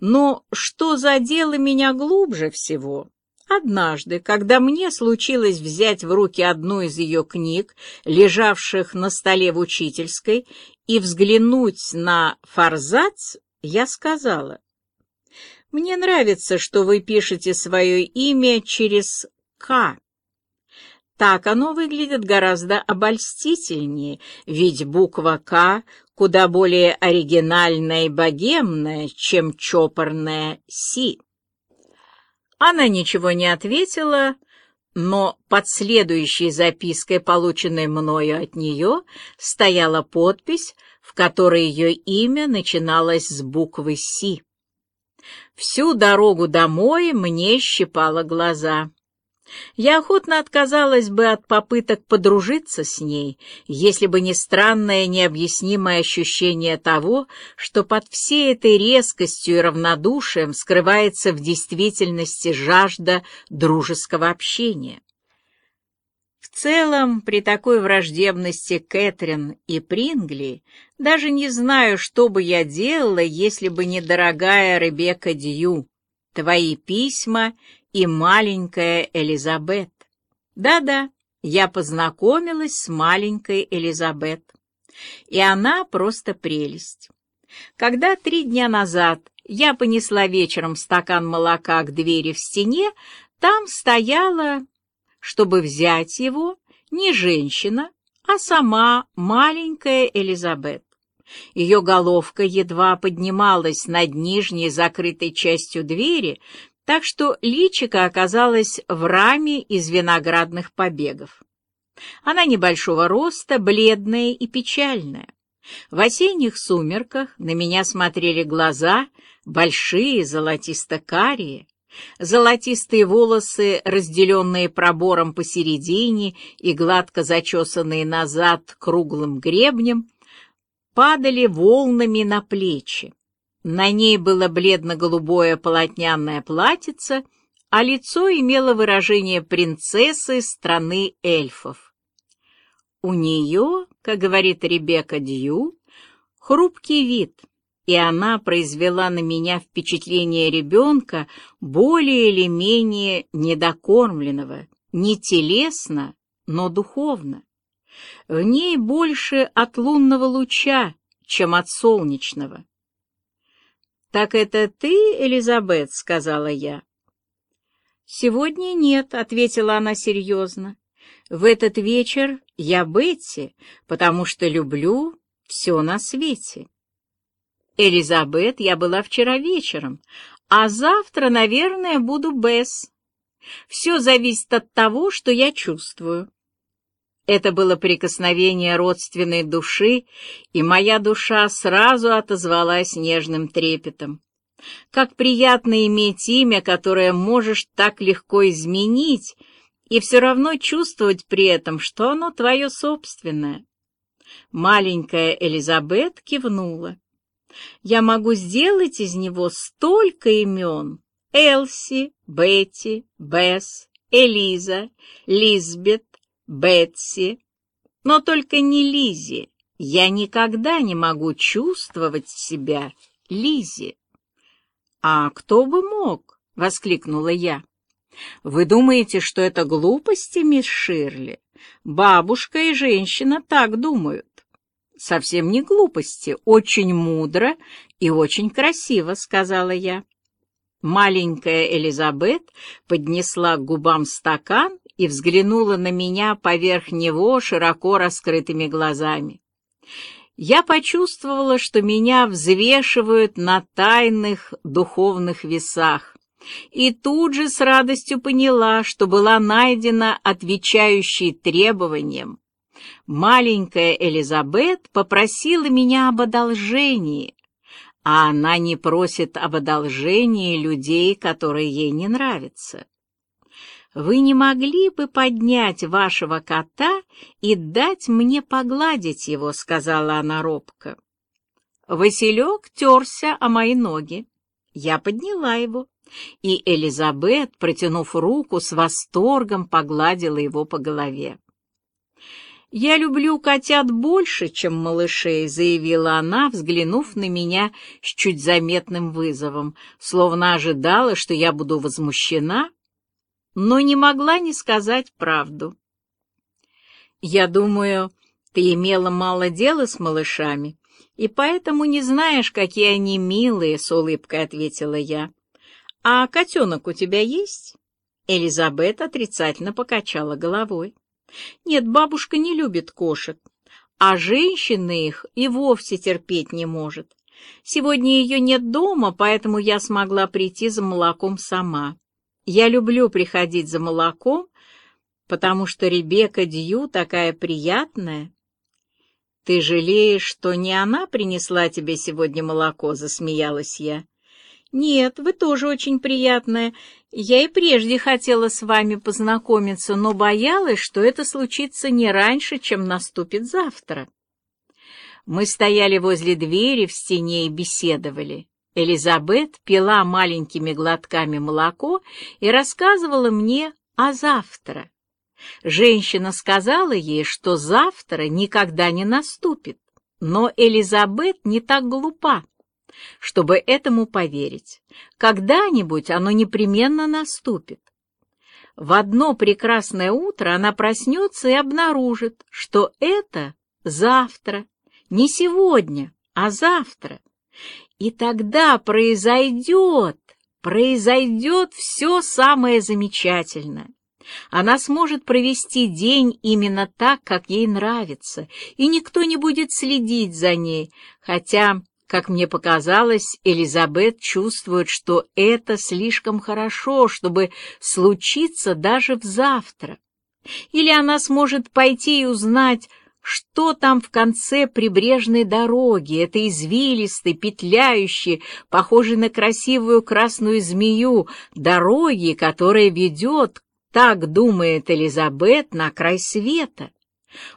Но что задело меня глубже всего? Однажды, когда мне случилось взять в руки одну из ее книг, лежавших на столе в учительской, и взглянуть на форзац, я сказала, «Мне нравится, что вы пишете свое имя через «К». Так оно выглядит гораздо обольстительнее, ведь буква «К» куда более оригинальная и богемная, чем чопорная «Си». Она ничего не ответила, но под следующей запиской, полученной мною от нее, стояла подпись, в которой ее имя начиналось с буквы «Си». Всю дорогу домой мне щипало глаза. Я охотно отказалась бы от попыток подружиться с ней, если бы не странное необъяснимое ощущение того, что под всей этой резкостью и равнодушием скрывается в действительности жажда дружеского общения. В целом, при такой враждебности Кэтрин и Прингли, даже не знаю, что бы я делала, если бы не дорогая Ребекка Дью, твои письма и маленькая Элизабет. Да-да, я познакомилась с маленькой Элизабет. И она просто прелесть. Когда три дня назад я понесла вечером стакан молока к двери в стене, там стояла, чтобы взять его, не женщина, а сама маленькая Элизабет. Ее головка едва поднималась над нижней закрытой частью двери, так что личико оказалось в раме из виноградных побегов. Она небольшого роста, бледная и печальная. В осенних сумерках на меня смотрели глаза, большие, золотисто-карие, золотистые волосы, разделенные пробором посередине и гладко зачесанные назад круглым гребнем, падали волнами на плечи. На ней было бледно-голубое полотняное платьице, а лицо имело выражение принцессы страны эльфов. У нее, как говорит Ребекка Дью, хрупкий вид, и она произвела на меня впечатление ребенка более или менее недокормленного, не телесно, но духовно. В ней больше от лунного луча, чем от солнечного. «Так это ты, Элизабет?» — сказала я. «Сегодня нет», — ответила она серьезно. «В этот вечер я Бетти, потому что люблю все на свете». «Элизабет, я была вчера вечером, а завтра, наверное, буду Бесс. Все зависит от того, что я чувствую». Это было прикосновение родственной души, и моя душа сразу отозвалась нежным трепетом. Как приятно иметь имя, которое можешь так легко изменить, и все равно чувствовать при этом, что оно твое собственное. Маленькая Элизабет кивнула. Я могу сделать из него столько имен. Элси, Бетти, Бесс, Элиза, Лизбет, Бетси, но только не Лизи. Я никогда не могу чувствовать себя Лизи. А кто бы мог? — воскликнула я. Вы думаете, что это глупости, мисс Ширли? Бабушка и женщина так думают. Совсем не глупости, очень мудро и очень красиво, — сказала я. Маленькая Элизабет поднесла к губам стакан и взглянула на меня поверх него широко раскрытыми глазами. Я почувствовала, что меня взвешивают на тайных духовных весах, и тут же с радостью поняла, что была найдена отвечающей требованиям. Маленькая Элизабет попросила меня об одолжении, а она не просит об одолжении людей, которые ей не нравятся вы не могли бы поднять вашего кота и дать мне погладить его?» — сказала она робко. Василек терся о мои ноги. Я подняла его, и Элизабет, протянув руку, с восторгом погладила его по голове. «Я люблю котят больше, чем малышей», — заявила она, взглянув на меня с чуть заметным вызовом, словно ожидала, что я буду возмущена, но не могла не сказать правду. «Я думаю, ты имела мало дела с малышами, и поэтому не знаешь, какие они милые», — с улыбкой ответила я. «А котенок у тебя есть?» Элизабет отрицательно покачала головой. Нет, бабушка не любит кошек, а женщины их и вовсе терпеть не может. Сегодня ее нет дома, поэтому я смогла прийти за молоком сама. Я люблю приходить за молоком, потому что Ребекка Дью такая приятная. Ты жалеешь, что не она принесла тебе сегодня молоко, засмеялась я. «Нет, вы тоже очень приятная. Я и прежде хотела с вами познакомиться, но боялась, что это случится не раньше, чем наступит завтра». Мы стояли возле двери в стене и беседовали. Элизабет пила маленькими глотками молоко и рассказывала мне о завтра. Женщина сказала ей, что завтра никогда не наступит, но Элизабет не так глупа чтобы этому поверить. Когда-нибудь оно непременно наступит. В одно прекрасное утро она проснется и обнаружит, что это завтра, не сегодня, а завтра. И тогда произойдет, произойдет все самое замечательное. Она сможет провести день именно так, как ей нравится, и никто не будет следить за ней, хотя как мне показалось, Элизабет чувствует, что это слишком хорошо, чтобы случиться даже в завтра. Или она сможет пойти и узнать, что там в конце прибрежной дороги, это извилистой, петляющей, похожей на красивую красную змею, дороги, которая ведет, так думает Элизабет, на край света.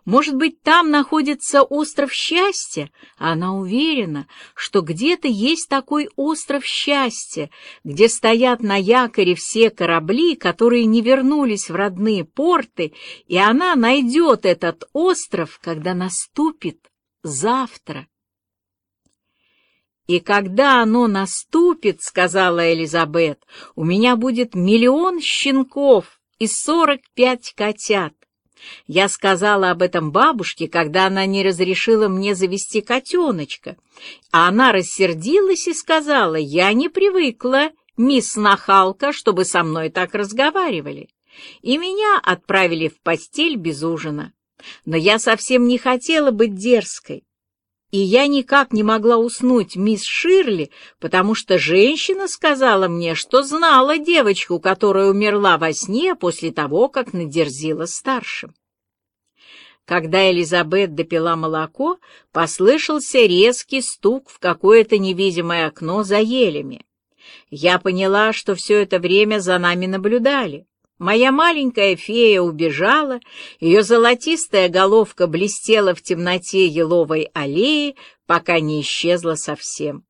Может быть, там находится остров счастья, а она уверена, что где-то есть такой остров счастья, где стоят на якоре все корабли, которые не вернулись в родные порты, и она найдет этот остров, когда наступит завтра. «И когда оно наступит, — сказала Элизабет, — у меня будет миллион щенков и сорок пять котят. Я сказала об этом бабушке, когда она не разрешила мне завести котеночка, а она рассердилась и сказала, я не привыкла, мисс Нахалка, чтобы со мной так разговаривали, и меня отправили в постель без ужина. Но я совсем не хотела быть дерзкой. И я никак не могла уснуть, мисс Ширли, потому что женщина сказала мне, что знала девочку, которая умерла во сне после того, как надерзила старшим. Когда Элизабет допила молоко, послышался резкий стук в какое-то невидимое окно за елями. Я поняла, что все это время за нами наблюдали. Моя маленькая фея убежала, ее золотистая головка блестела в темноте еловой аллеи, пока не исчезла совсем.